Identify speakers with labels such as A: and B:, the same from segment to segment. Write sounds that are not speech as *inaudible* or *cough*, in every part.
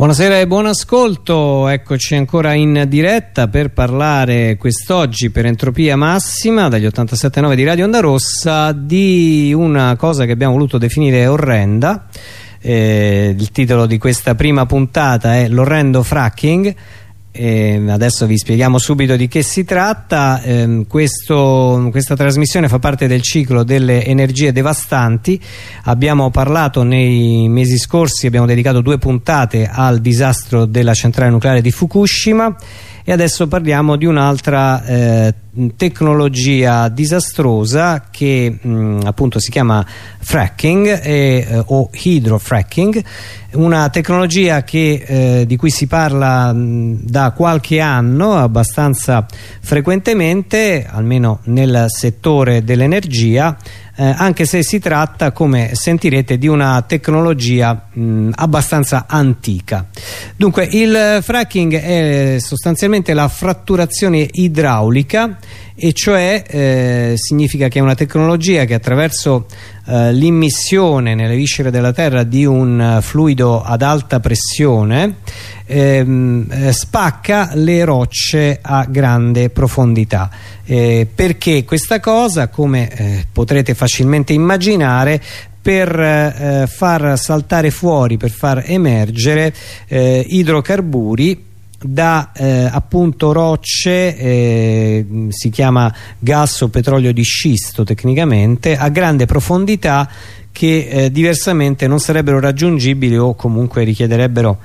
A: Buonasera e buon ascolto, eccoci ancora in diretta per parlare quest'oggi per Entropia Massima dagli 87.9 di Radio Onda Rossa di una cosa che abbiamo voluto definire orrenda. Eh, il titolo di questa prima puntata è l'orrendo fracking eh, adesso vi spieghiamo subito di che si tratta. Eh, questo, questa trasmissione fa parte del ciclo delle energie devastanti. Abbiamo parlato nei mesi scorsi abbiamo dedicato due puntate al disastro della centrale nucleare di Fukushima e adesso parliamo di un'altra eh, tecnologia disastrosa che mh, appunto si chiama fracking e, eh, o hydrofracking una tecnologia che, eh, di cui si parla mh, da qualche anno abbastanza frequentemente almeno nel settore dell'energia eh, anche se si tratta come sentirete di una tecnologia mh, abbastanza antica. Dunque il fracking è sostanzialmente la fratturazione idraulica e cioè eh, significa che è una tecnologia che attraverso eh, l'immissione nelle viscere della terra di un uh, fluido ad alta pressione ehm, eh, spacca le rocce a grande profondità. Eh, perché questa cosa come eh, potrete facilmente immaginare per eh, far saltare fuori, per far emergere idrocarburi da eh, appunto rocce eh, si chiama gas o petrolio di scisto tecnicamente a grande profondità che eh, diversamente non sarebbero raggiungibili o comunque richiederebbero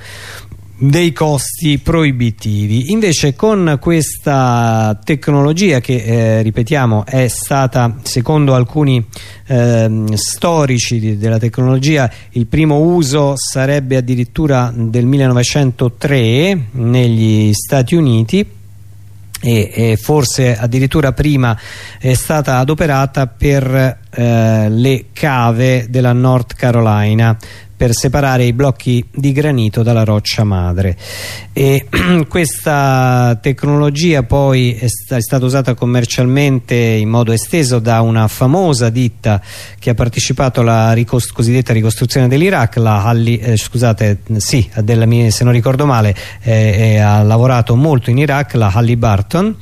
A: dei costi proibitivi. Invece con questa tecnologia che eh, ripetiamo è stata secondo alcuni eh, storici di, della tecnologia il primo uso sarebbe addirittura del 1903 negli Stati Uniti e, e, forse addirittura prima è stata adoperata per eh, le cave della North Carolina per separare i blocchi di granito dalla roccia madre. E *clears throat* questa tecnologia poi è, sta, è, stata usata commercialmente in modo esteso da una famosa ditta che ha partecipato alla ricost cosiddetta ricostruzione dell'Iraq la Halli, eh, scusate sì, della, se non ricordo male eh, ha lavorato molto in Iraq la Halliburton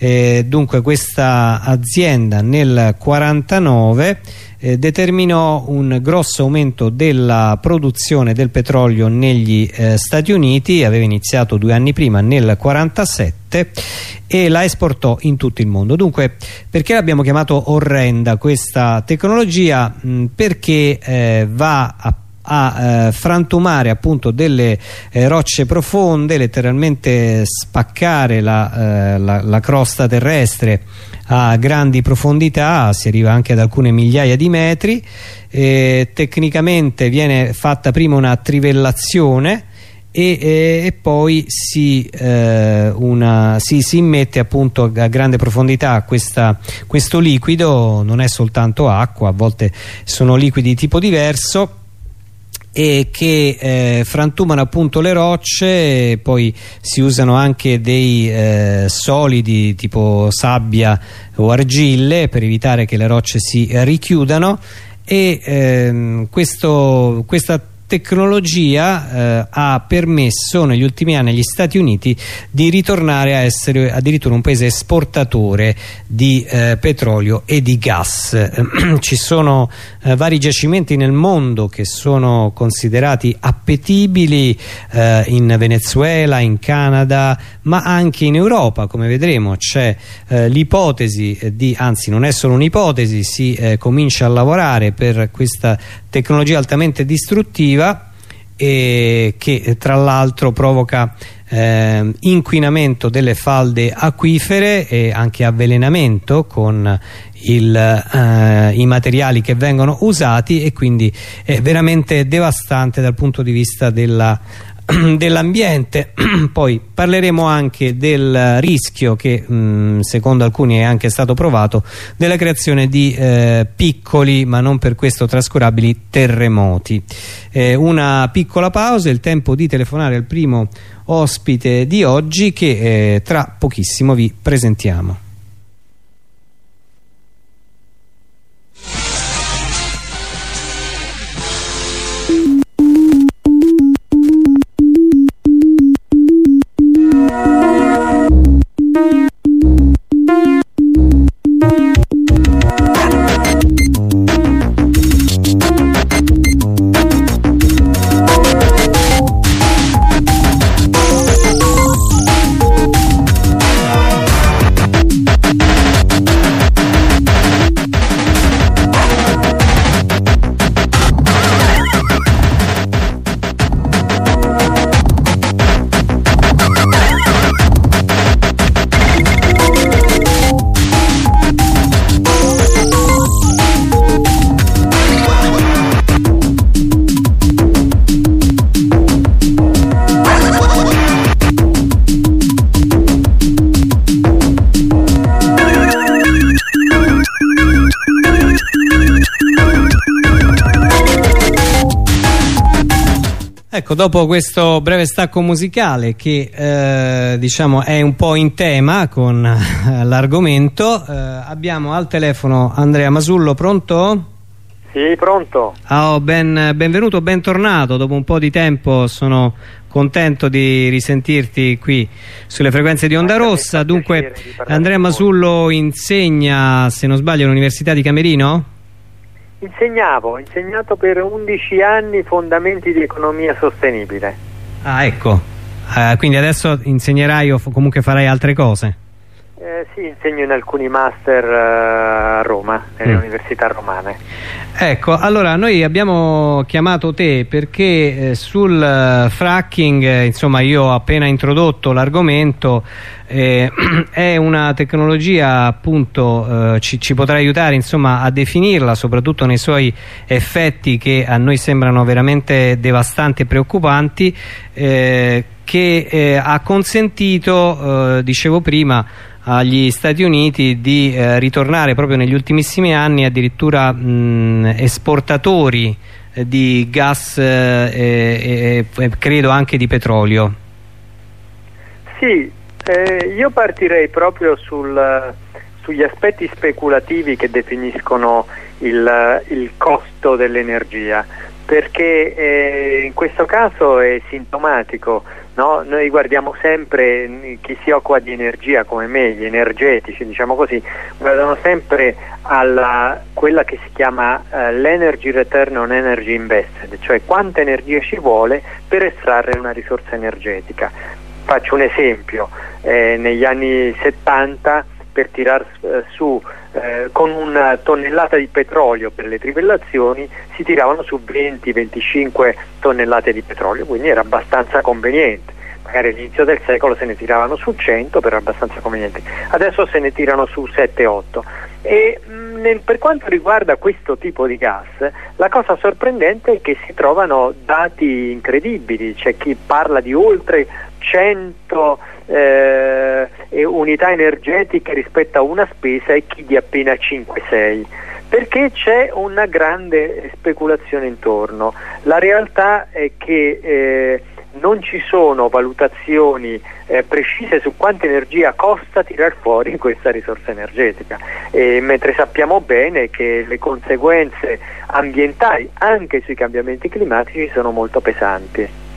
A: eh, dunque questa azienda nel 49 eh, determinò un grosso aumento della produzione del petrolio negli eh, Stati Uniti aveva iniziato due anni prima nel 47 e la esportò in tutto il mondo. Dunque perché l'abbiamo chiamato orrenda questa tecnologia? Mh, perché eh, va a a eh, frantumare appunto delle eh, rocce profonde letteralmente spaccare la, eh, la, la crosta terrestre a grandi profondità si arriva anche ad alcune migliaia di metri tecnicamente viene fatta prima una trivellazione e, e, e poi si, eh, una, si, si, immette appunto a grande profondità questa, questo liquido. Non è soltanto acqua a volte sono liquidi di tipo diverso e che eh, frantumano appunto le rocce poi si usano anche dei eh, solidi tipo sabbia o argille per evitare che le rocce si richiudano e ehm, questo, questa tecnologia eh, ha permesso negli ultimi anni agli Stati Uniti di ritornare a essere addirittura un paese esportatore di eh, petrolio e di gas. *clears throat* Ci sono eh, vari giacimenti nel mondo che sono considerati appetibili eh, in Venezuela, in Canada, ma anche in Europa, come vedremo c'è eh, l'ipotesi di, anzi non è solo un'ipotesi, si eh, comincia a lavorare per questa tecnologia altamente distruttiva e che tra l'altro provoca eh, inquinamento delle falde acquifere e anche avvelenamento con il, eh, i materiali che vengono usati e quindi è veramente devastante dal punto di vista della *clears throat* dell'ambiente. *clears throat* Poi parleremo anche del rischio che mh, secondo alcuni è anche stato provato della creazione di eh, piccoli ma non per questo trascurabili terremoti. Eh, una piccola pausa il tempo di telefonare al primo ospite di oggi che eh, tra pochissimo vi presentiamo dopo questo breve stacco musicale che eh, diciamo è un po' in tema con eh, l'argomento, eh, abbiamo al telefono Andrea Masullo, pronto?
B: Sì, pronto.
A: Oh, ben, benvenuto, bentornato, dopo un po' di tempo sono contento di risentirti qui sulle frequenze di Onda Rossa. Dunque, Andrea Masullo insegna, se non sbaglio, all'Università di Camerino?
B: Insegnavo, ho insegnato per 11 anni fondamenti di economia sostenibile.
A: Ah, ecco. Uh, quindi adesso insegnerai o comunque farai altre cose?
B: Eh, sì, insegno in alcuni master uh, a Roma, nelle mm. università romane.
A: Ecco, allora noi abbiamo chiamato te perché eh, sul uh, fracking, eh, insomma io ho appena introdotto l'argomento, eh, *clears throat* è una tecnologia appunto, eh, ci, ci, potrà aiutare insomma a definirla soprattutto nei suoi effetti che a noi sembrano veramente devastanti e preoccupanti, che ha consentito, dicevo prima, agli Stati Uniti di eh, ritornare proprio negli ultimissimi anni addirittura mh, esportatori eh, di gas eh, e, e, credo anche di petrolio.
B: Sì, eh, io partirei proprio sul, sugli aspetti speculativi che definiscono il, il costo dell'energia perché eh, in questo caso è sintomatico No? Noi guardiamo sempre chi si occupa di energia come me, gli energetici, diciamo così, guardano sempre a quella che si chiama uh, l'energy return on energy invested, cioè quanta energia ci vuole per estrarre una risorsa energetica. Faccio un esempio, eh, negli anni 70 per tirar eh, su eh, con una tonnellata di petrolio per le trivellazioni si tiravano su 20-25 tonnellate di petrolio, quindi era abbastanza conveniente. Magari all'inizio del secolo se ne tiravano su 100, però abbastanza conveniente. Adesso se ne tirano su 7-8. E mh, nel, per quanto riguarda questo tipo di gas, la cosa sorprendente è che si trovano dati incredibili, c'è chi parla di oltre 100 eh, unità energetiche rispetto a una spesa e chi di appena 5-6 perché c'è una grande speculazione intorno. La realtà è che eh, non ci sono valutazioni eh, precise su quanta energia costa tirar fuori questa risorsa energetica, e mentre sappiamo bene che le conseguenze ambientali anche sui cambiamenti climatici sono molto pesanti.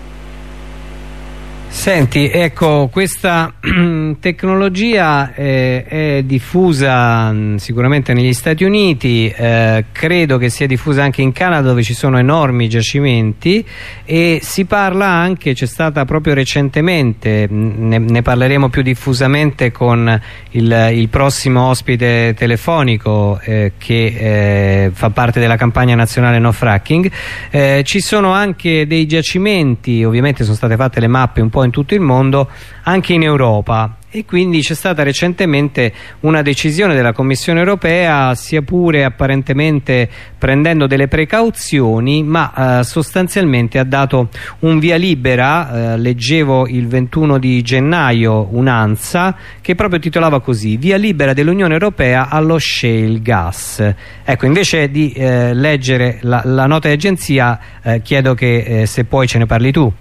A: Senti, ecco, questa *clears throat* tecnologia eh, è diffusa mh, sicuramente negli Stati Uniti, eh, credo che sia diffusa anche in Canada dove ci sono enormi giacimenti e si parla anche, c'è stata proprio recentemente, ne, ne, parleremo più diffusamente con il, il prossimo ospite telefonico eh, che eh, fa parte della campagna nazionale no fracking, eh, ci sono anche dei giacimenti, ovviamente sono state fatte le mappe un po' in in tutto il mondo, anche in Europa. E quindi c'è stata recentemente una decisione della Commissione europea sia pure apparentemente prendendo delle precauzioni ma eh, sostanzialmente ha dato un via libera eh, leggevo il 21 di gennaio un'ANSA che proprio titolava così via libera dell'Unione Europea allo shale gas ecco invece di eh, leggere la, la, nota di agenzia eh, chiedo che eh, se poi ce ne parli tu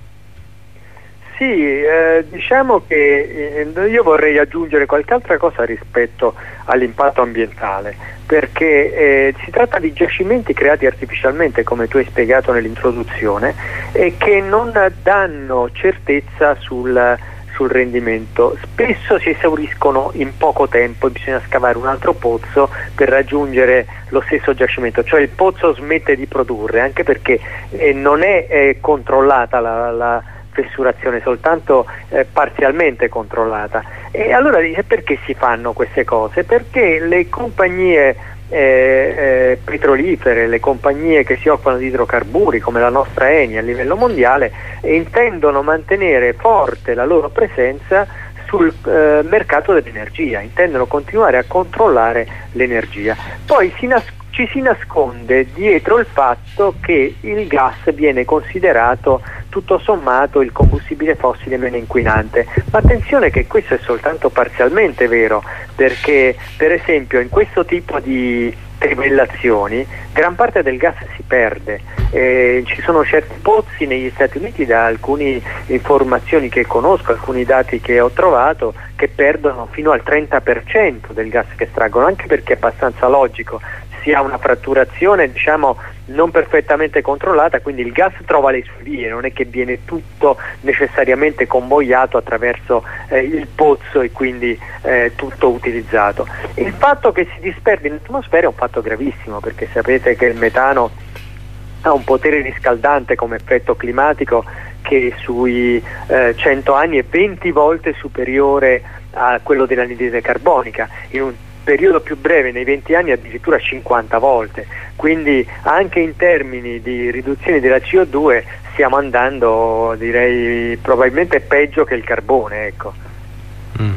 B: sì, eh, diciamo che eh, io vorrei aggiungere qualche altra cosa rispetto all'impatto ambientale, perché eh, si tratta di giacimenti creati artificialmente, come tu hai spiegato nell'introduzione, e che non danno certezza sul, sul rendimento. Spesso si esauriscono in poco tempo e bisogna scavare un altro pozzo per raggiungere lo stesso giacimento, cioè il pozzo smette di produrre, anche perché eh, non è eh, controllata la, la fessurazione soltanto eh, parzialmente controllata. E allora dice perché si fanno queste cose? Perché le compagnie eh, eh, petrolifere, le compagnie che si occupano di idrocarburi come la nostra Eni a livello mondiale intendono mantenere forte la loro presenza sul eh, mercato dell'energia, intendono continuare a controllare l'energia. Poi si ci si nasconde dietro il fatto che il gas viene considerato tutto sommato il combustibile fossile meno inquinante. Ma attenzione che questo è soltanto parzialmente vero, perché per esempio in questo tipo di trivellazioni, gran parte del gas si perde. Eh, ci sono certi pozzi negli Stati Uniti, da alcune informazioni che conosco, alcuni dati che ho trovato, che perdono fino al 30% del gas che estraggono, anche perché è abbastanza logico, si ha una fratturazione diciamo, non perfettamente controllata, quindi il gas trova le sue vie, non è che viene tutto necessariamente convogliato attraverso eh, il pozzo e quindi eh, tutto utilizzato. Il fatto che si disperdi in atmosfera è un fatto gravissimo perché sapete che il metano ha un potere riscaldante come effetto climatico che sui eh, 100 anni è 20 volte superiore a quello dell'anidride carbonica. In un periodo più breve, nei 20 anni addirittura 50 volte, quindi anche in termini di riduzione della CO2 stiamo andando direi probabilmente peggio che il carbone. Ecco.
A: Mm.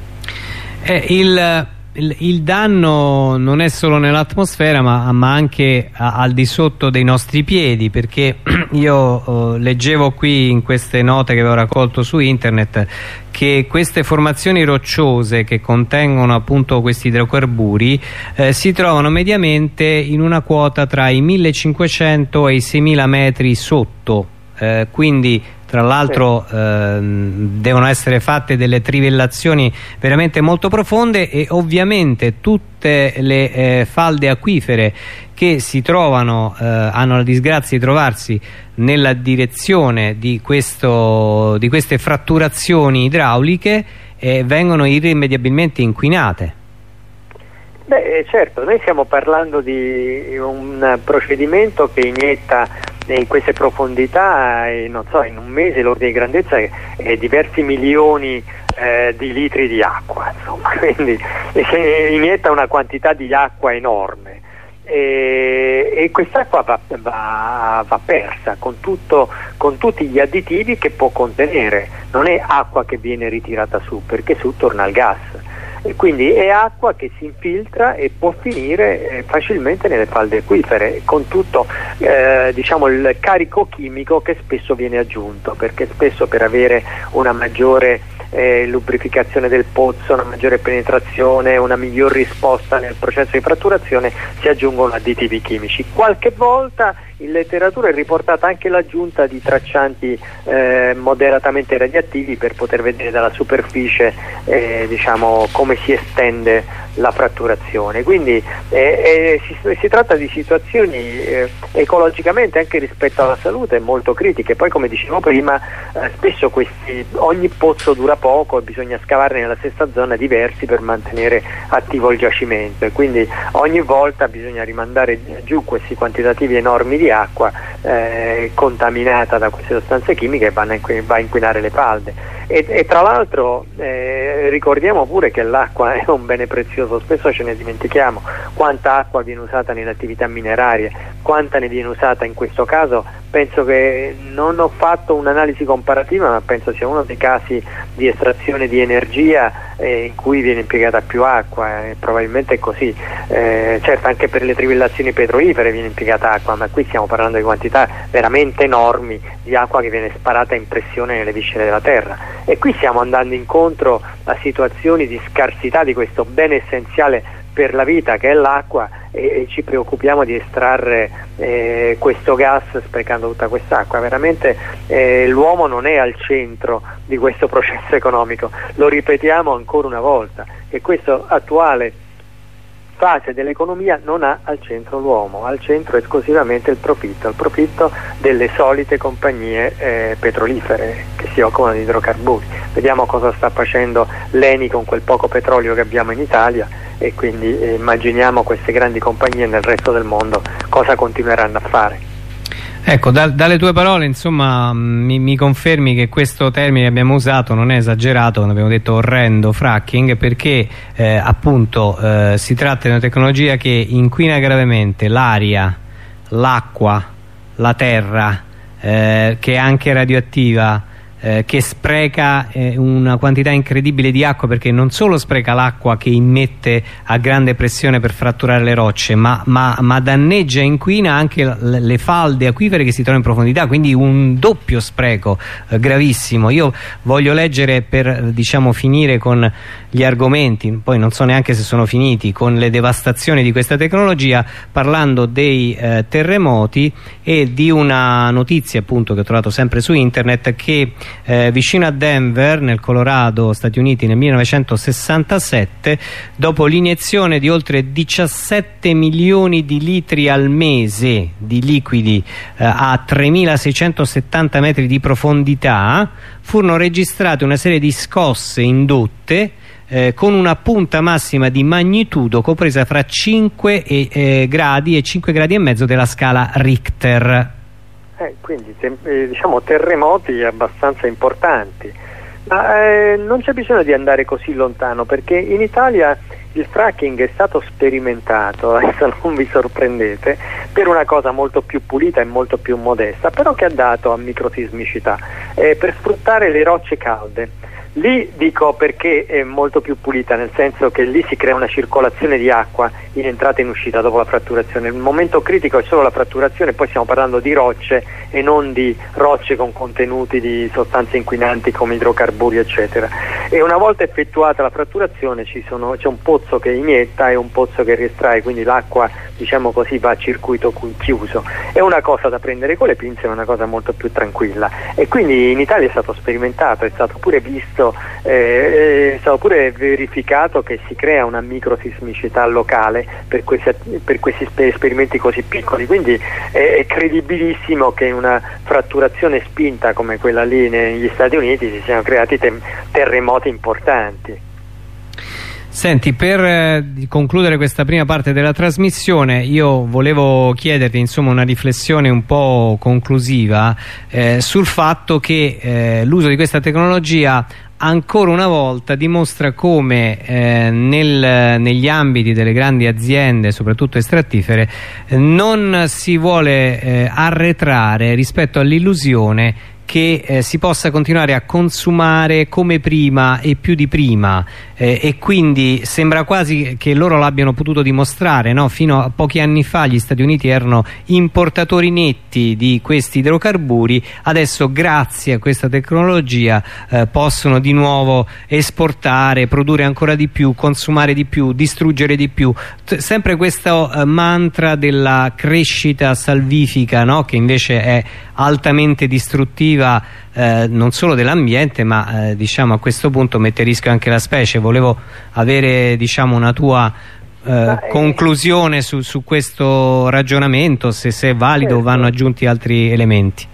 A: Eh, il il, il, danno non è solo nell'atmosfera ma, ma, anche a, al di sotto dei nostri piedi perché *clears throat* io eh, leggevo qui in queste note che avevo raccolto su internet che queste formazioni rocciose che contengono appunto questi idrocarburi eh, si trovano mediamente in una quota tra i 1500 e i 6000 metri sotto eh, quindi tra l'altro sì. ehm, devono essere fatte delle trivellazioni veramente molto profonde e ovviamente tutte le eh, falde acquifere che si trovano, eh, hanno la disgrazia di trovarsi nella direzione di, questo, di queste fratturazioni idrauliche eh, vengono irrimediabilmente inquinate.
B: Beh, certo, noi stiamo parlando di un procedimento che inietta in queste profondità eh, so, in un mese l'ordine di grandezza è, diversi milioni eh, di litri di acqua insomma, *laughs* quindi inietta una quantità di acqua enorme. E, e quest'acqua va, va, va, persa con, tutto, con tutti gli additivi che può contenere. Non è acqua che viene ritirata su perché su torna il gas e quindi è acqua che si infiltra e può finire eh, facilmente nelle falde acquifere con tutto eh, diciamo, il carico chimico che spesso viene aggiunto perché spesso per avere una maggiore eh, lubrificazione del pozzo, una maggiore penetrazione, una miglior risposta nel processo di fratturazione si aggiungono additivi chimici. Qualche volta in letteratura è riportata anche l'aggiunta di traccianti eh, moderatamente radioattivi per poter vedere dalla superficie eh, diciamo, come si estende la fratturazione. Quindi eh, eh, si, si, tratta di situazioni eh, ecologicamente anche rispetto alla salute molto critiche. Poi come dicevo prima eh, spesso questi, ogni pozzo dura poco e bisogna scavarne nella stessa zona diversi per mantenere attivo il giacimento e quindi ogni volta bisogna rimandare giù questi quantitativi enormi di acqua eh, contaminata da queste sostanze chimiche e vanno a inquinare le falde. E, e tra l'altro eh, ricordiamo pure che l'acqua è un bene prezioso, spesso ce ne dimentichiamo quanta acqua viene usata nelle attività minerarie, quanta ne viene usata in questo caso penso che non ho fatto un'analisi comparativa ma penso sia uno dei casi di estrazione di energia eh, in cui viene impiegata più acqua probabilmente è così eh, certo anche per le trivellazioni petrolifere viene impiegata acqua ma qui stiamo parlando di quantità veramente enormi di acqua che viene sparata in pressione nelle viscere della terra e qui stiamo andando incontro a situazioni di scarsità di questo bene essenziale per la vita che è l'acqua e, ci preoccupiamo di estrarre eh, questo gas sprecando tutta quest'acqua. Veramente eh, l'uomo non è al centro di questo processo economico, lo ripetiamo ancora una volta, che questo attuale fase dell'economia non ha al centro l'uomo, al centro esclusivamente il profitto, il profitto delle solite compagnie eh, petrolifere che si occupano di idrocarburi. Vediamo cosa sta facendo l'Eni con quel poco petrolio che abbiamo in Italia e quindi eh, immaginiamo queste grandi compagnie nel resto del mondo cosa continueranno a fare.
A: Ecco, da, dalle tue parole insomma mi, mi, confermi che questo termine che abbiamo usato non è esagerato quando abbiamo detto orrendo fracking perché eh, appunto eh, si tratta di una tecnologia che inquina gravemente l'aria, l'acqua, la terra, eh, che è anche radioattiva, eh, che spreca eh, una quantità incredibile di acqua perché non solo spreca l'acqua che immette a grande pressione per fratturare le rocce ma, ma, ma danneggia e inquina anche le, falde acquifere che si trovano in profondità quindi un doppio spreco eh, gravissimo. Io voglio leggere per diciamo finire con gli argomenti poi non so neanche se sono finiti con le devastazioni di questa tecnologia parlando dei eh, terremoti e di una notizia appunto che ho trovato sempre su internet che eh, vicino a Denver nel Colorado Stati Uniti nel 1967 dopo l'iniezione di oltre 17 milioni di litri al mese di liquidi eh, a 3670 metri di profondità furono registrate una serie di scosse indotte eh, con una punta massima di magnitudo compresa fra 5 e, eh, gradi e 5 gradi e mezzo della scala Richter.
B: Eh, quindi eh, diciamo terremoti abbastanza importanti, ma eh, non c'è bisogno di andare così lontano perché in Italia il fracking è stato sperimentato, *laughs* adesso non vi sorprendete, per una cosa molto più pulita e molto più modesta, però che ha dato a microsismicità, eh, per sfruttare le rocce calde. Lì dico perché è molto più pulita, nel senso che lì si crea una circolazione di acqua in entrata e in uscita dopo la fratturazione. Il momento critico è solo la fratturazione, poi stiamo parlando di rocce e non di rocce con contenuti di sostanze inquinanti come idrocarburi eccetera. E una volta effettuata la fratturazione c'è un pozzo che inietta e un pozzo che riestrae, quindi l'acqua diciamo così va a circuito chiuso. È una cosa da prendere con le pinze, ma una cosa molto più tranquilla. E quindi in Italia è stato sperimentato, è stato pure visto questo eh, è stato pure verificato che si crea una microsismicità locale per questi, per questi esperimenti così piccoli, quindi è, è credibilissimo che in una fratturazione spinta come quella lì negli Stati Uniti si siano creati terremoti importanti.
A: Senti, per eh, concludere questa prima parte della trasmissione io volevo chiederti insomma una riflessione un po' conclusiva eh, sul fatto che eh, l'uso di questa tecnologia ancora una volta dimostra come eh, nel, negli ambiti delle grandi aziende, soprattutto estrattifere, non si vuole eh, arretrare rispetto all'illusione che eh, si possa continuare a consumare come prima e più di prima eh, e quindi sembra quasi che loro l'abbiano potuto dimostrare no? fino a pochi anni fa gli Stati Uniti erano importatori netti di questi idrocarburi adesso grazie a questa tecnologia eh, possono di nuovo esportare, produrre ancora di più consumare di più, distruggere di più T sempre questo eh, mantra della crescita salvifica no? che invece è altamente distruttiva eh, non solo dell'ambiente ma eh, diciamo a questo punto mette a rischio anche la specie volevo avere diciamo una tua eh, conclusione su, su, questo ragionamento se, se è valido o certo. vanno aggiunti altri elementi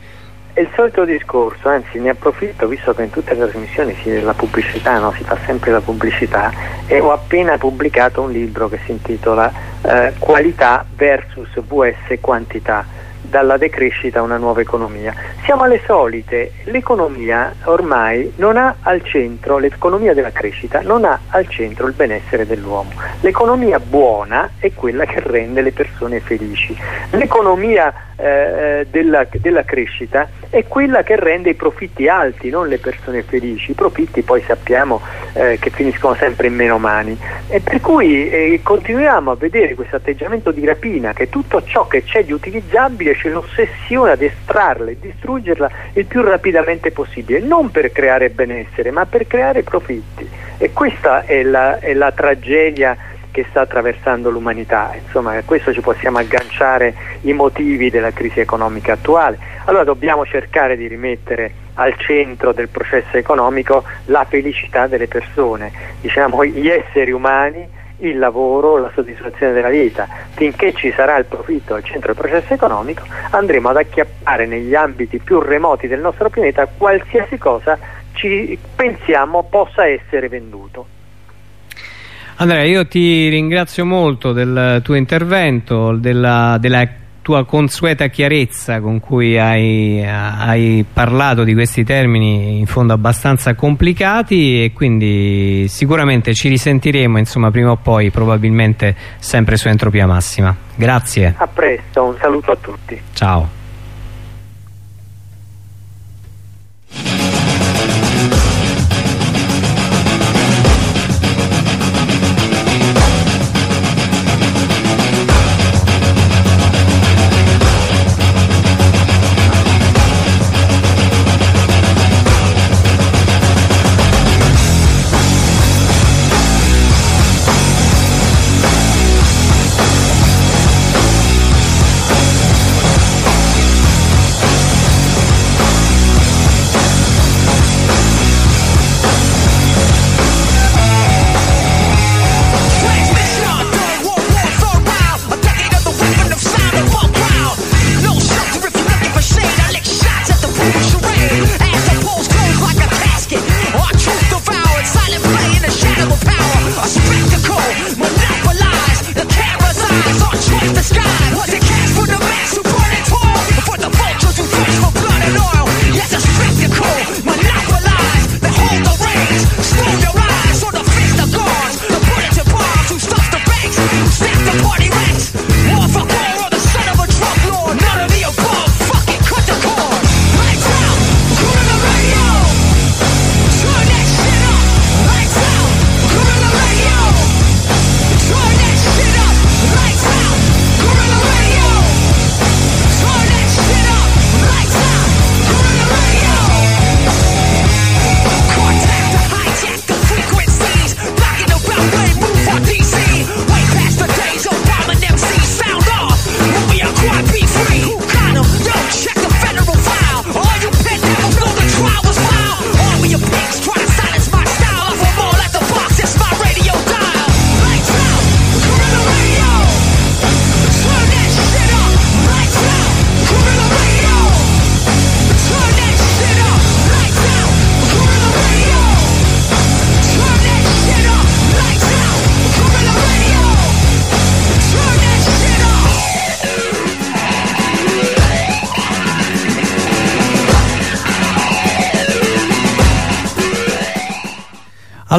B: è il solito discorso, anzi ne approfitto visto che in tutte le trasmissioni si, la pubblicità, no? si fa sempre la pubblicità e ho appena pubblicato un libro che si intitola eh, Qualità versus VS Quantità dalla decrescita a una nuova economia. Siamo alle solite, l'economia ormai non ha al centro, l'economia della crescita non ha al centro il benessere dell'uomo. L'economia buona è quella che rende le persone felici. L'economia eh, della, della, crescita è quella che rende i profitti alti, non le persone felici. I profitti poi sappiamo eh, che finiscono sempre in meno mani. E per cui eh, continuiamo a vedere questo atteggiamento di rapina che tutto ciò che c'è di utilizzabile c'è l'ossessione ad estrarla e distruggerla il più rapidamente possibile, non per creare benessere ma per creare profitti. E questa è la, è la tragedia che sta attraversando l'umanità. Insomma, a questo ci possiamo agganciare i motivi della crisi economica attuale. Allora dobbiamo cercare di rimettere al centro del processo economico la felicità delle persone, diciamo gli esseri umani, il lavoro, la soddisfazione della vita. Finché ci sarà il profitto al centro del processo economico, andremo ad acchiappare negli ambiti più remoti del nostro pianeta qualsiasi cosa ci pensiamo possa essere venduto.
A: Andrea, io ti ringrazio molto del tuo intervento, della, della tua consueta chiarezza con cui hai, hai, parlato di questi termini in fondo abbastanza complicati e quindi sicuramente ci risentiremo insomma prima o poi probabilmente sempre su Entropia Massima. Grazie.
B: A presto, un saluto a tutti.
A: Ciao.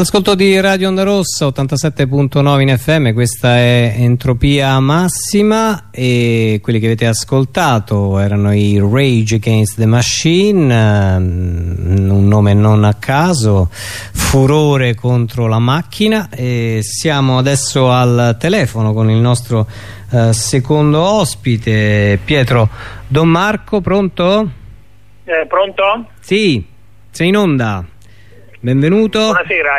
A: All'ascolto di Radio Onda Rossa 87.9 in FM, questa è Entropia Massima e quelli che avete ascoltato erano i Rage Against the Machine, ehm, un nome non a caso, Furore contro la macchina e siamo adesso al telefono con il nostro eh, secondo ospite, Pietro Don Marco, pronto?
C: Eh, pronto?
A: Sì, sei in onda. Benvenuto.
C: Buonasera,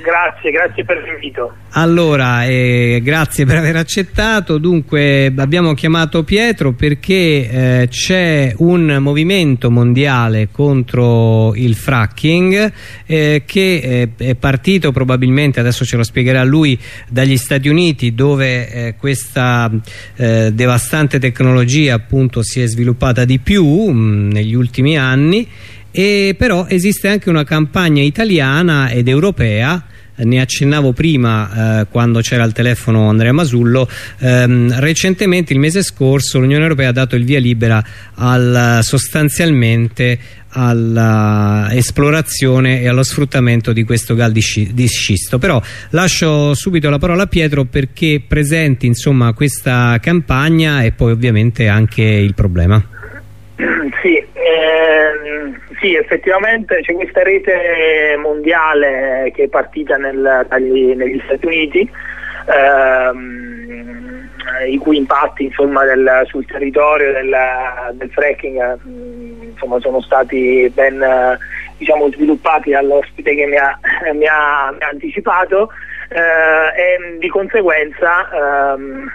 C: grazie, grazie per l'invito.
A: Allora, eh, grazie per aver accettato. Dunque, abbiamo chiamato Pietro perché eh, c'è un movimento mondiale contro il fracking eh, che eh, è partito probabilmente, adesso ce lo spiegherà lui, dagli Stati Uniti dove eh, questa eh, devastante tecnologia appunto si è sviluppata di più mh, mm, negli ultimi anni e però esiste anche una campagna italiana ed europea ne accennavo prima eh, quando c'era al telefono Andrea Masullo ehm, recentemente il mese scorso l'Unione Europea ha dato il via libera al, sostanzialmente all'esplorazione e allo sfruttamento di questo gal di, sci di, scisto. Però lascio subito la parola a Pietro perché presenti insomma questa campagna e poi ovviamente anche il problema
C: sì, effettivamente c'è questa rete mondiale che è partita nel, dagli, negli Stati Uniti, ehm, i cui impatti insomma, del, sul territorio del, del fracking insomma, sono stati ben diciamo, sviluppati dall'ospite che mi ha, *laughs* mi ha, mi ha anticipato. Eh, e di conseguenza ehm,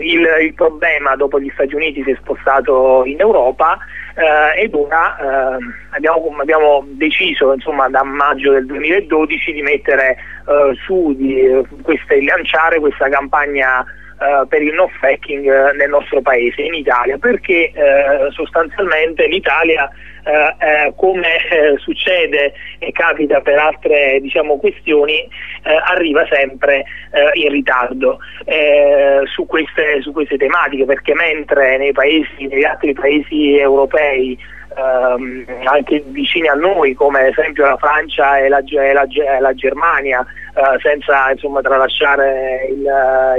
C: il, il, problema dopo gli Stati Uniti si è spostato in Europa eh, ed ora eh, abbiamo, abbiamo, deciso insomma, da maggio del 2012 di mettere eh, su, di, queste, lanciare questa campagna eh, per il no fracking eh, nel nostro paese, in Italia, perché sostanzialmente l'Italia eh, eh, come eh, succede e capita per altre diciamo, questioni, eh, arriva sempre eh, in ritardo eh, su queste, su, queste, tematiche, perché mentre nei paesi, negli altri paesi europei ehm, anche vicini a noi come ad esempio la Francia e la, e la, e la Germania eh, senza insomma, tralasciare il,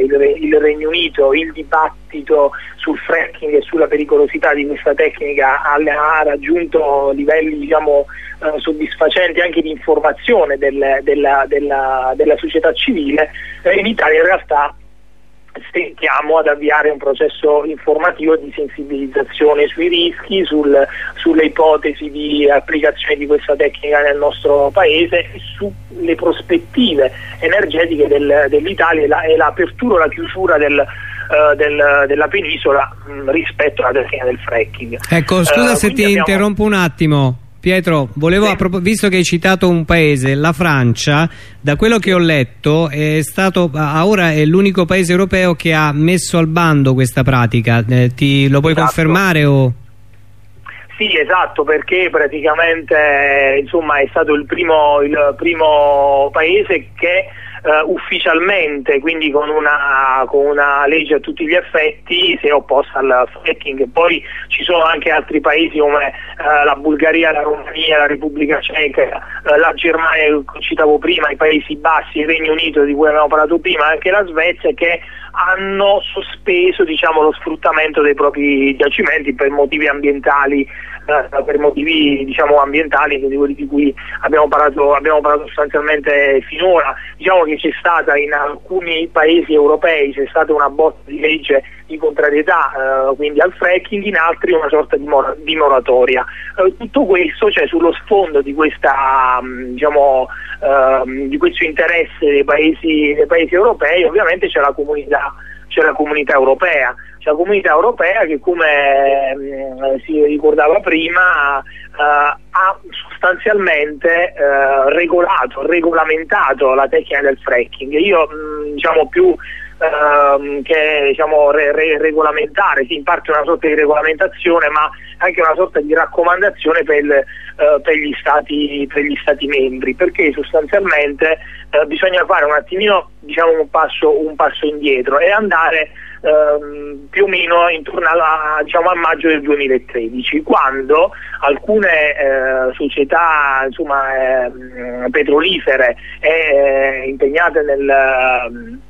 C: il, il, Regno Unito, il dibattito sul fracking e sulla pericolosità di questa tecnica ha, ha raggiunto livelli diciamo, eh, soddisfacenti anche di informazione del, della, della, della, società civile, eh, in Italia in realtà stentiamo ad avviare un processo informativo di sensibilizzazione sui rischi, sul, sulle ipotesi di applicazione di questa tecnica nel nostro paese e sulle prospettive energetiche del, dell'Italia e, la, e l'apertura o la chiusura del, Uh, del, della penisola mh, mm, rispetto alla tecnica del fracking.
A: Ecco, scusa uh, se ti abbiamo... interrompo un attimo. Pietro, volevo, sì. visto che hai citato un paese, la Francia, da quello che ho letto è stato, ora è l'unico paese europeo che ha messo al bando questa pratica, eh, ti, lo puoi esatto. confermare? O?
C: Sì, esatto, perché praticamente insomma, è stato il primo, il primo paese che ufficialmente, quindi con una, con una, legge a tutti gli effetti, si è opposta al fracking. Poi ci sono anche altri paesi come uh, la Bulgaria, la Romania, la Repubblica Ceca, uh, la Germania che citavo prima, i Paesi Bassi, il Regno Unito di cui abbiamo parlato prima, anche la Svezia che hanno sospeso diciamo, lo sfruttamento dei propri giacimenti per motivi ambientali, eh, per motivi diciamo, ambientali di quelli di cui abbiamo parlato, abbiamo parlato sostanzialmente finora. Diciamo che c'è stata in alcuni paesi europei c'è stata una botta di legge di contrarietà eh, quindi al fracking, in altri una sorta di, mor di moratoria. Eh, tutto questo cioè, sullo sfondo di, questa, mh, diciamo, ehm, di questo interesse dei paesi, dei paesi europei ovviamente c'è la comunità c'è la comunità europea, c'è la comunità europea che come mh, si ricordava prima uh, ha sostanzialmente uh, regolato, regolamentato la tecnica del fracking. Io mh, diciamo più ehm, che diciamo, re, re, regolamentare, sì, in parte una sorta di regolamentazione ma anche una sorta di raccomandazione per, eh, per, gli, stati, per gli, stati, membri perché sostanzialmente eh, bisogna fare un attimino diciamo, un, passo, un passo indietro e andare ehm, più o meno intorno alla, diciamo, a maggio del 2013 quando alcune eh, società insomma, eh, petrolifere e impegnate nel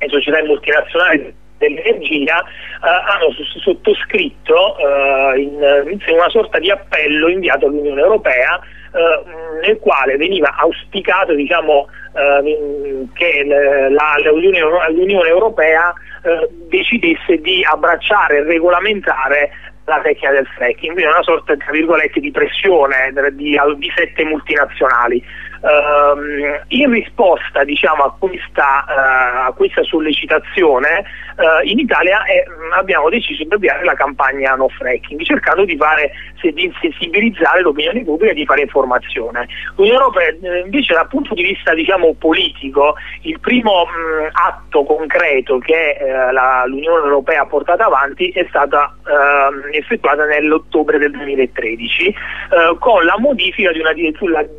C: e società multinazionali dell'energia eh, hanno sottoscritto eh, in, in, una sorta di appello inviato all'Unione Europea eh, nel quale veniva auspicato diciamo, eh, che l'Unione Europea eh, decidesse di abbracciare e regolamentare la tecnica del fracking, quindi una sorta di pressione di, di sette multinazionali. Uh, in risposta diciamo, a, questa, uh, a, questa, sollecitazione uh, in Italia è, abbiamo deciso di avviare la campagna no fracking cercando di, fare, di sensibilizzare l'opinione pubblica e di fare informazione. L'Unione Europea eh, invece dal punto di vista diciamo, politico il primo mh, atto concreto che eh, l'Unione Europea ha portato avanti è stata ehm, effettuata nell'ottobre del 2013 eh, con la modifica di una,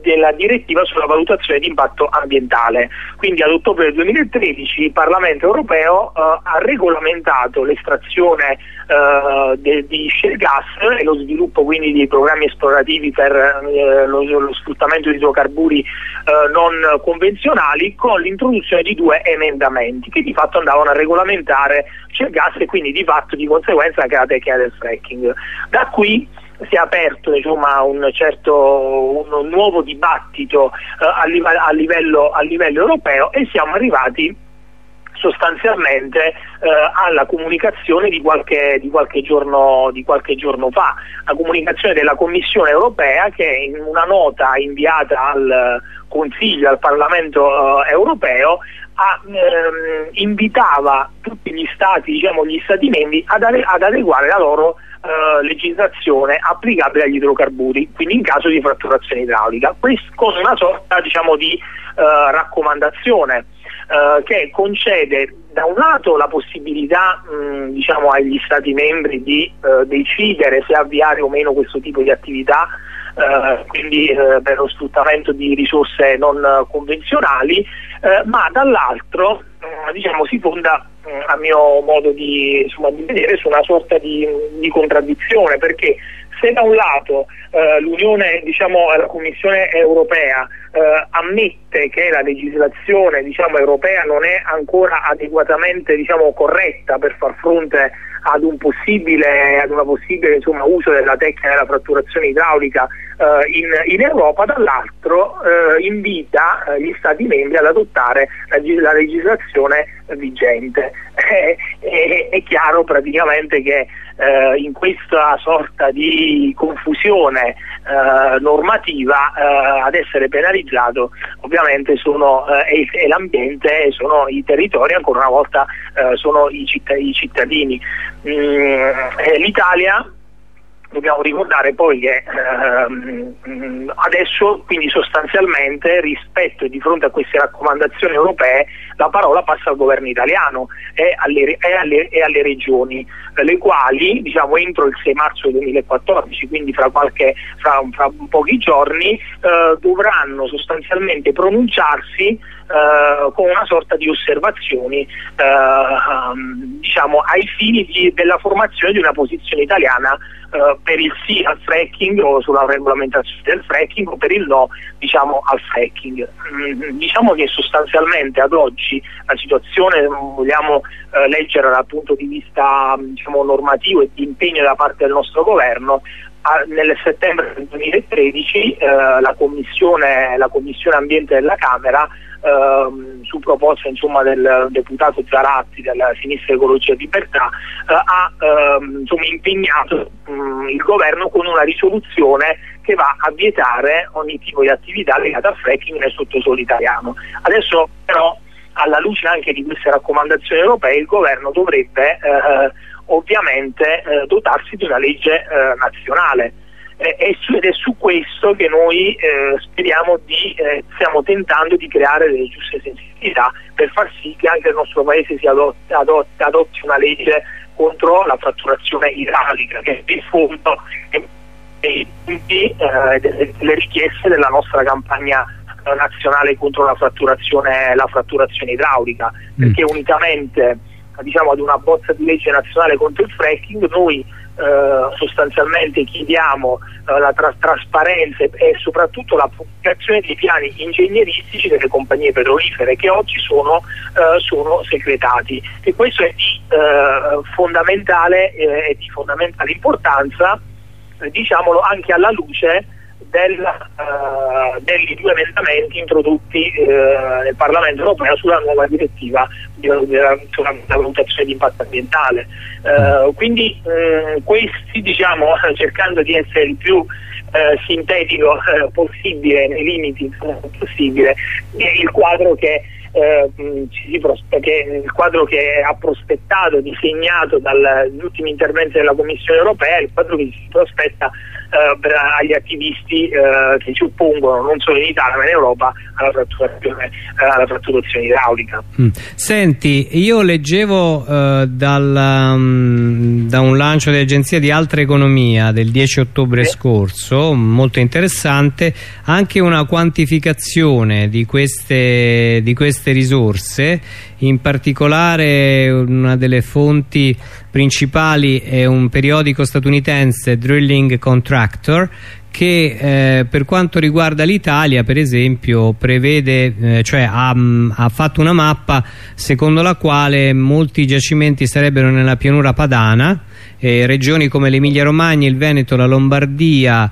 C: della direttiva sulla valutazione di impatto ambientale. Quindi ad ottobre del 2013 il Parlamento europeo eh, ha regolamentato l'estrazione eh, de, di shale gas e lo sviluppo quindi di programmi esplorativi per eh, lo, lo, sfruttamento di idrocarburi eh, non convenzionali con l'introduzione di due emendamenti che di fatto andavano a regolamentare shale gas e quindi di fatto di conseguenza anche la tecnica del fracking. Da qui si è aperto insomma, un, certo, un nuovo dibattito eh, a, live a, livello, a livello europeo e siamo arrivati sostanzialmente eh, alla comunicazione di qualche, di, qualche giorno, di qualche, giorno, fa, la comunicazione della Commissione europea che in una nota inviata al Consiglio, al Parlamento eh, europeo, a, ehm, invitava tutti gli Stati, diciamo, gli stati membri ad, ad adeguare la loro eh, legislazione applicabile agli idrocarburi, quindi in caso di fratturazione idraulica, questo con una sorta diciamo, di eh, raccomandazione eh, che concede da un lato la possibilità mh, diciamo, agli Stati membri di eh, decidere se avviare o meno questo tipo di attività Uh, quindi uh, per lo sfruttamento di risorse non uh, convenzionali, ma dall'altro diciamo, si fonda a mio modo di, insomma, di, vedere su una sorta di, di contraddizione perché se da un lato l'Unione, diciamo, la Commissione europea ammette che la legislazione diciamo, europea non è ancora adeguatamente diciamo, corretta per far fronte ad un possibile, ad una possibile insomma, uso della tecnica della fratturazione idraulica eh, in, in, Europa, dall'altro eh, invita eh, gli Stati membri ad adottare la, la legislazione vigente. *laughs* è, è chiaro praticamente che eh, in questa sorta di confusione eh, normativa eh, ad essere penalizzato ovviamente sono, è, è l'ambiente sono i territori, ancora una volta sono i, citt i cittadini. Mm, L'Italia dobbiamo ricordare poi che ehm, adesso quindi sostanzialmente rispetto e di fronte a queste raccomandazioni europee la parola passa al governo italiano e alle, e alle, e alle regioni le quali diciamo, entro il 6 marzo 2014 quindi fra, qualche, fra, fra pochi giorni eh, dovranno sostanzialmente pronunciarsi eh, con una sorta di osservazioni eh, diciamo, ai fini di, della formazione di una posizione italiana eh, per il sì al fracking o sulla regolamentazione del fracking o per il no diciamo, al fracking. Mm, diciamo che sostanzialmente ad oggi la situazione vogliamo eh, leggere dal punto di vista diciamo, normativo e di impegno da parte del nostro governo nel settembre del 2013 eh, la, commissione, la, commissione, Ambiente della Camera ehm, su proposta insomma, del deputato Zaratti della Sinistra Ecologia e Libertà eh, ha ehm, insomma, impegnato mh, mm, il governo con una risoluzione che va a vietare ogni tipo di attività legata al fracking nel sottosolo italiano. Adesso però alla luce anche di queste raccomandazioni europee il governo dovrebbe eh, ovviamente eh, dotarsi di una legge eh, nazionale ed è su questo che noi eh, speriamo di, eh, stiamo tentando di creare delle giuste sensibilità per far sì che anche il nostro paese adotti, adotti, adotti una legge contro la fatturazione idraulica che è il fondo e quindi eh, delle richieste della nostra campagna nazionale contro la fratturazione, la fratturazione idraulica mm. perché unitamente diciamo, ad una bozza di legge nazionale contro il fracking noi eh, sostanzialmente chiediamo eh, la tra trasparenza e soprattutto la pubblicazione dei piani ingegneristici delle compagnie petrolifere che oggi sono, eh, sono segretati e questo è di eh, fondamentale, eh, di fondamentale importanza diciamolo anche alla luce del, uh, degli due emendamenti introdotti uh, nel Parlamento europeo sulla nuova direttiva sulla, sulla valutazione di impatto ambientale. Uh, quindi questi, diciamo, *laughs* cercando di essere il più sintetico possibile, nei limiti possibile, il quadro che eh, che il quadro che ha prospettato, disegnato dagli ultimi interventi della Commissione europea, il quadro che si prospetta eh, agli attivisti eh, che ci oppongono non solo in Italia ma in Europa alla fratturazione, eh, alla fratturazione idraulica.
A: Mm. Senti, io leggevo eh, dal, um, da un lancio dell'Agenzia di Altra Economia del 10 ottobre sì. scorso, molto interessante, anche una quantificazione di queste, di queste risorse in particolare una delle fonti principali è un periodico statunitense Drilling Contractor che eh, per quanto riguarda l'Italia per esempio prevede eh, cioè ha, ha, fatto una mappa secondo la quale molti giacimenti sarebbero nella pianura padana eh, regioni come l'Emilia Romagna, il Veneto, la Lombardia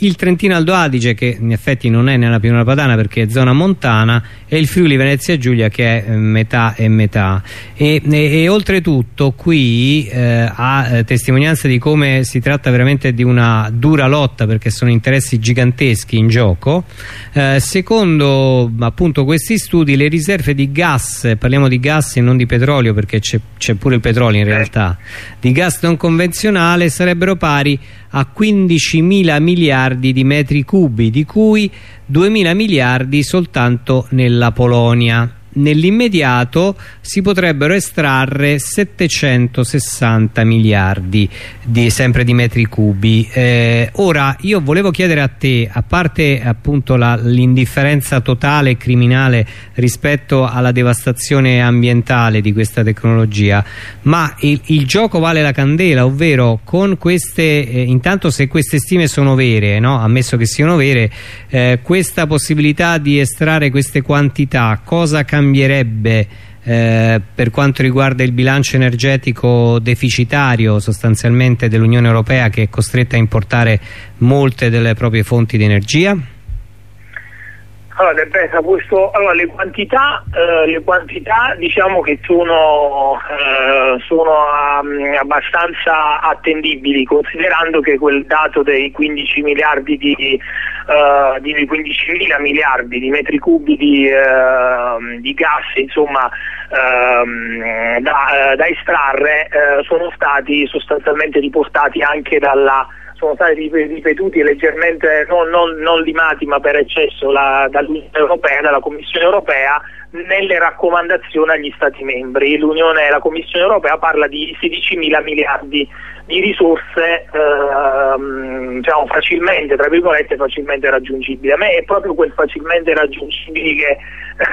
A: il Trentino Aldo Adige che in effetti non è nella pianura padana perché è zona montana e il Friuli Venezia Giulia che è eh, metà e metà. E, e, e oltretutto qui eh, ha eh, testimonianza di come si tratta veramente di una dura lotta perché sono interessi giganteschi in gioco. Eh, secondo appunto questi studi le riserve di gas parliamo di gas e non di petrolio perché c'è pure il petrolio in realtà di gas non convenzionale sarebbero pari a 15.000 miliardi di metri cubi di cui 2.000 miliardi soltanto nella Polonia nell'immediato si potrebbero estrarre 760 miliardi di, sempre di metri cubi eh, ora io volevo chiedere a te a parte appunto l'indifferenza totale e criminale rispetto alla devastazione ambientale di questa tecnologia ma il, il gioco vale la candela ovvero con queste eh, intanto se queste stime sono vere no? ammesso che siano vere eh, questa possibilità di estrarre queste quantità cosa cambia cambierebbe eh, per quanto riguarda il bilancio energetico deficitario sostanzialmente dell'Unione Europea che è costretta a importare molte delle proprie fonti di energia?
C: Allora, questo, allora le, quantità, eh, le, quantità, diciamo che sono, eh, sono um, abbastanza attendibili considerando che quel dato dei 15 miliardi di, uh, di 15 mila miliardi di metri cubi di, uh, di gas insomma uh, da, da, estrarre sono stati sostanzialmente riportati anche dalla sono stati ripetuti leggermente, non, non, non limati ma per eccesso dall'Unione Europea, dalla Commissione Europea, nelle raccomandazioni agli Stati membri. L'Unione, la Commissione Europea parla di 16 mila miliardi di risorse ehm, diciamo, facilmente, tra virgolette, facilmente raggiungibili. A me è proprio quel facilmente raggiungibile che,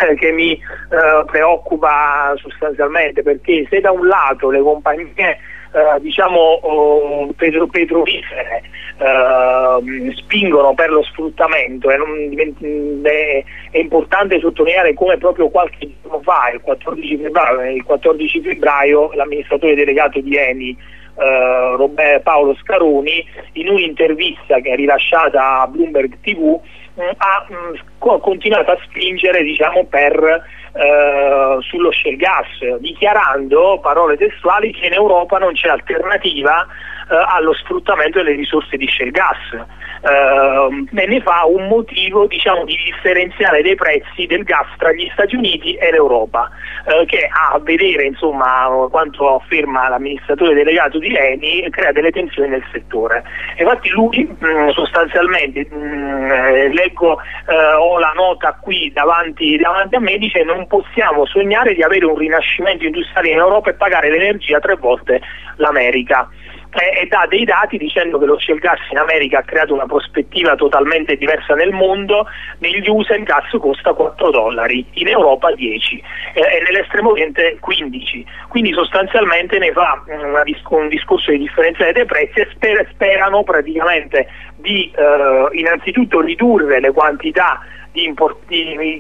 C: eh, che mi eh, preoccupa sostanzialmente, perché se da un lato le compagnie eh, diciamo oh, petro, petrolifere eh, spingono per lo sfruttamento e non, è, è, importante sottolineare come proprio qualche giorno fa, il 14 febbraio, il 14 febbraio l'amministratore delegato di Eni eh, Paolo Scaroni in un'intervista che è rilasciata a Bloomberg TV eh, ha mm, continuato a spingere diciamo, per eh, sullo shale gas, dichiarando, parole testuali, che in Europa non c'è alternativa allo sfruttamento delle risorse di shale gas. Uh, ne fa un motivo diciamo, di differenziale dei prezzi del gas tra gli Stati Uniti e l'Europa, uh, che a vedere insomma, quanto afferma l'amministratore delegato di Eni crea delle tensioni nel settore. Infatti lui mh, mm, sostanzialmente, mh, mm, eh, leggo, uh, ho la nota qui davanti, davanti a me, dice non possiamo sognare di avere un rinascimento industriale in Europa e pagare l'energia tre volte l'America e, dà dei dati dicendo che lo shale gas in America ha creato una prospettiva totalmente diversa nel mondo, negli USA il gas costa 4 dollari, in Europa 10 eh, e nell'estremo oriente 15, quindi sostanzialmente ne fa una, un discorso di differenza dei prezzi e sper sperano praticamente di eh, innanzitutto ridurre le quantità di,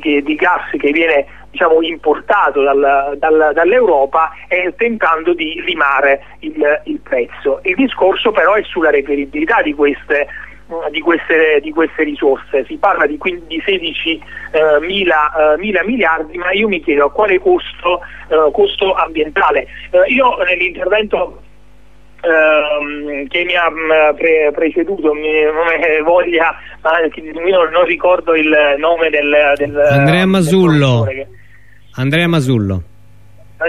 C: di, di gas che viene diciamo, importato dal, dal, dall'Europa e tentando di limare il, il, prezzo. Il discorso però è sulla reperibilità di queste, di queste, di queste risorse, si parla di, di 16 eh, mila, eh, mila, miliardi, ma io mi chiedo a quale costo, eh, costo ambientale. Eh, io nell'intervento ehm, che mi ha mm, pre preceduto mi, voglia, io non ricordo il nome del, del
A: Andrea Masullo. Del Andrea Masullo.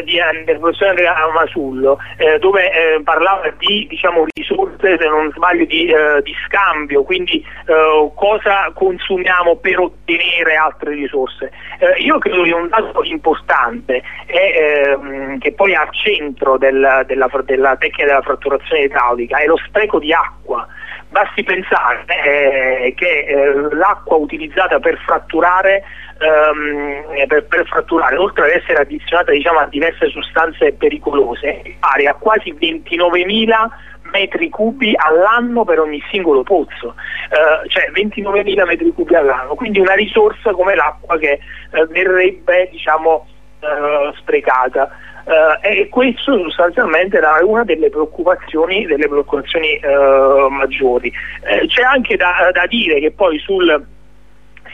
C: Di, professore Andrea Masullo eh, dove eh, parlava di diciamo, risorse se non sbaglio di, eh, di scambio quindi eh, cosa consumiamo per ottenere altre risorse. Eh, io credo che un dato importante è, ehm, che poi è al centro del, della, della tecnica della fratturazione idraulica è lo spreco di acqua. Basti pensare eh, che l'acqua utilizzata per fratturare ehm, per, per, fratturare, oltre ad essere addizionata diciamo, a diverse sostanze pericolose, pari a quasi 29.000 metri cubi all'anno per ogni singolo pozzo, eh, cioè 29.000 metri cubi all'anno, quindi una risorsa come l'acqua che eh, verrebbe diciamo, eh, sprecata. Uh, e questo sostanzialmente era una delle preoccupazioni, delle preoccupazioni uh, maggiori. Uh, c'è anche da, da, dire che poi sul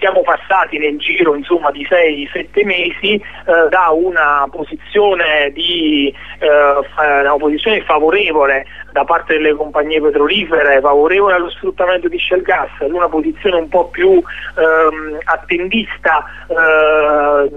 C: siamo passati nel giro insomma, di 6-7 mesi eh, da una posizione, di, eh, una posizione, favorevole da parte delle compagnie petrolifere, favorevole allo sfruttamento di shell gas, ad una posizione un po' più ehm, attendista eh,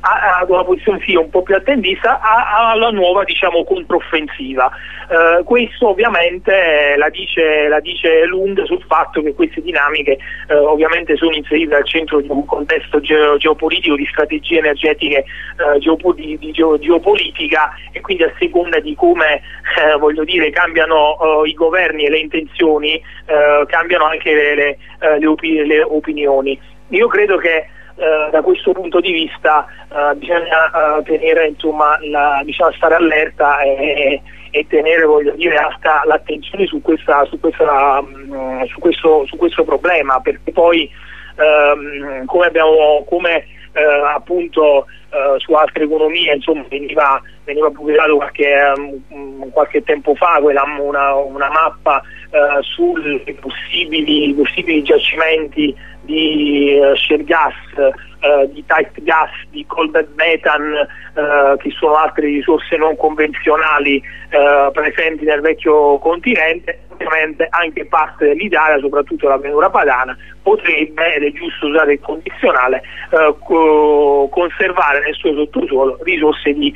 C: ad una posizione sì, un po' più attendista alla nuova diciamo, controffensiva. Eh, questo ovviamente la dice, la dice, lunga sul fatto che queste dinamiche eh, ovviamente sono inserite al centro di un contesto ge geopolitico, di strategie energetiche eh, geopo di, di geo geopolitica e quindi a seconda di come eh, dire, cambiano eh, i governi e le intenzioni eh, cambiano anche le, le, le, opi le opinioni. Io credo che eh, da questo punto di vista eh, bisogna eh, tenere, insomma, la, diciamo, stare allerta e, e tenere dire, alta l'attenzione su, su, mm, su, questo, su, questo, problema perché poi ehm, come, abbiamo, come eh, appunto Uh, su altre economie, insomma veniva, veniva pubblicato qualche, um, qualche, tempo fa quella, una, una, mappa uh, sui possibili, possibili, giacimenti di uh, shale gas, uh, di tight gas, di cold methane, uh, che sono altre risorse non convenzionali presenti nel vecchio continente, ovviamente anche parte dell'Italia, soprattutto la pianura padana, potrebbe, ed è giusto usare il condizionale, co conservare nel suo sottosuolo risorse di,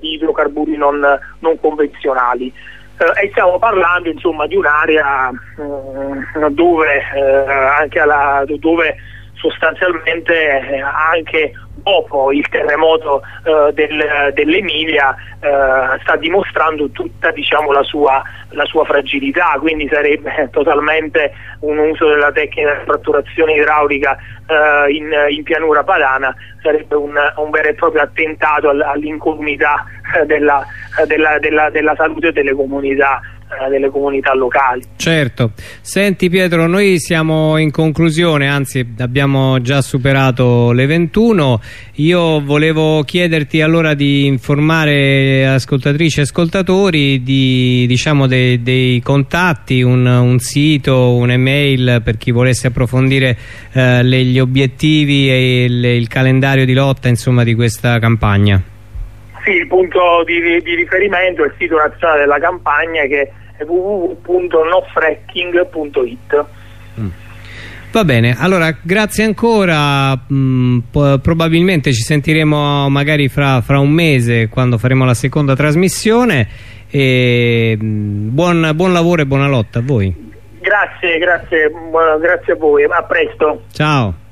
C: di idrocarburi non, non convenzionali. eh, e stiamo parlando insomma di un'area eh, dove, eh, alla, dove sostanzialmente eh, anche dopo il terremoto eh, del, dell'Emilia eh, sta dimostrando tutta diciamo, la, sua, la, sua, fragilità, quindi sarebbe *laughs* totalmente un uso della tecnica di fratturazione idraulica eh, in, in, pianura padana, sarebbe un, un, vero e proprio attentato all'incolumità eh, della, della, della, della salute delle comunità eh, delle comunità locali.
A: Certo. Senti Pietro, noi siamo in conclusione, anzi abbiamo già superato le 21. Io volevo chiederti allora di informare ascoltatrici e ascoltatori di, diciamo, dei, dei contatti, un, un, sito, un'email per chi volesse approfondire eh, le, gli obiettivi e il, il calendario di lotta insomma, di questa campagna.
C: Sì, il punto di, di, riferimento è il sito nazionale della campagna che è www.nofracking.it mm.
A: Va bene, allora grazie ancora, mm, probabilmente ci sentiremo magari fra, fra, un mese quando faremo la seconda trasmissione e mm, buon, buon lavoro e buona lotta a voi.
C: Grazie, grazie, grazie a voi, a presto.
A: Ciao.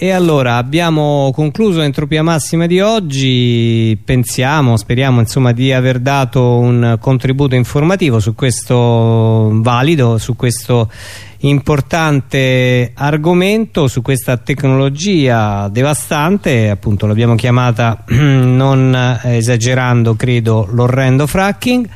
A: E allora abbiamo concluso l'entropia massima di oggi, pensiamo, speriamo insomma di aver dato un contributo informativo su questo valido, su questo importante argomento, su questa tecnologia devastante, appunto l'abbiamo chiamata *clears throat* non esagerando credo l'orrendo fracking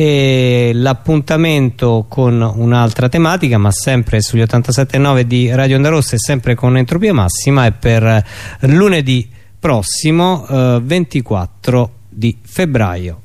A: e l'appuntamento con un'altra tematica ma sempre sugli 87.9 di Radio Onda Rossa e sempre con Entropia Massima è per lunedì prossimo eh, 24 di febbraio